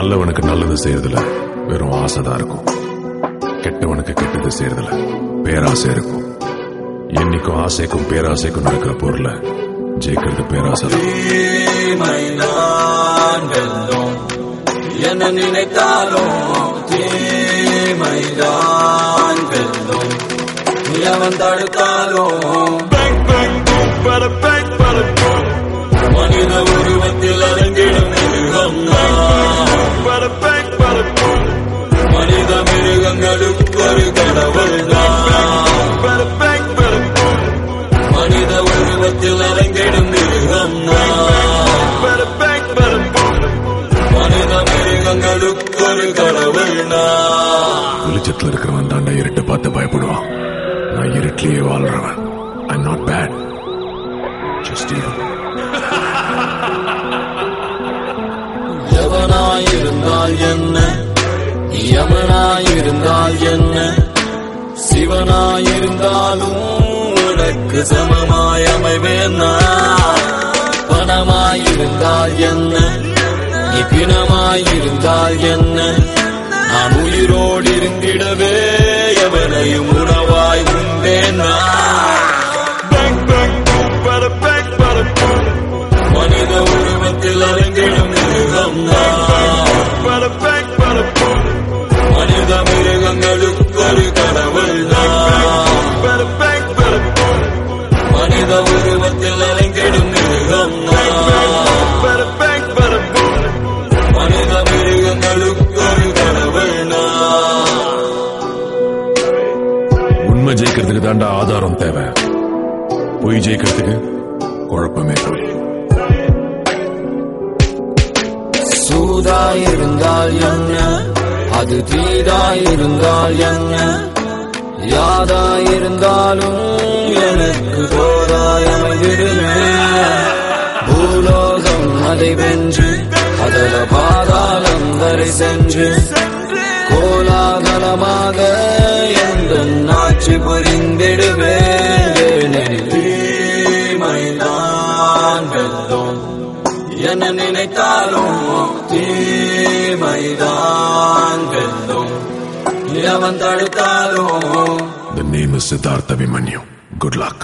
நல்லவனுக்கு நல்லது செய்யறதுல வெறும் ஆசைதான் இருக்கும். கெட்டவனுக்கு கெட்டது செய்யறதுல பேராசை இருக்கும். என்னைக்கும் ஆசைக்கும் பேராசைக்கும் நடக்கிற பொருளை ஜெயிக்கிறது பேராசை தான் தீமை நான் வெல்லும் என நினைத்தாலும் தீமைதான் வெல்லும் எவன் தடுத்தாலும் மனித உருவத்தில் அரங்கிடும் வெளிச்சத்துல இருக்கிறவன் தாண்டா இருட்டை பார்த்து பயப்படுவான். நான் இருட்டிலேயே வாழ்றவன். ஐ நாட் பேட் ஜஸ்ட் எவனாயிருந்தால் என்ன? யமனாயிருந்தால் என்ன? சிவனாயிருந்தாலும் உனக்கு சமமாய் அமைவேன் பணமாயிருந்தால் என்ன? இப்பினமாயிருந்தால் என்ன? நான் உயிரோடு இருந்திடவே எவனையும் உணவாய் உண்மை தாண்டா ஆதாரம் தேவை. பொய் ஜெயிக்கிறதுக்கு குழப்பமே சூதா இருந்தால் என்ன அது தீதா இருந்தால் என்ன யாதா இருந்தாலும் எனக்கு தோதாயமைவிடுமே பூலோகம் அதை வென்று அதல பாதாளம் வரை சென்று என்ன நினைத்தாலும் தீமைதான் வெல்லும் இளவன் தடுத்தாலும் The name is Siddhartha Vimanyu. Good luck.